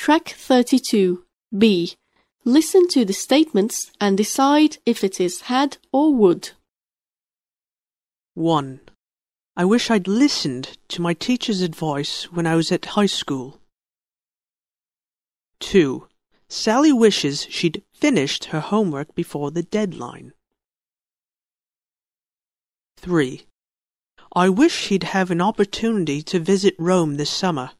Track 32. B. Listen to the statements and decide if it is had or would. 1. I wish I'd listened to my teacher's advice when I was at high school. 2. Sally wishes she'd finished her homework before the deadline. 3. I wish he'd have an opportunity to visit Rome this summer.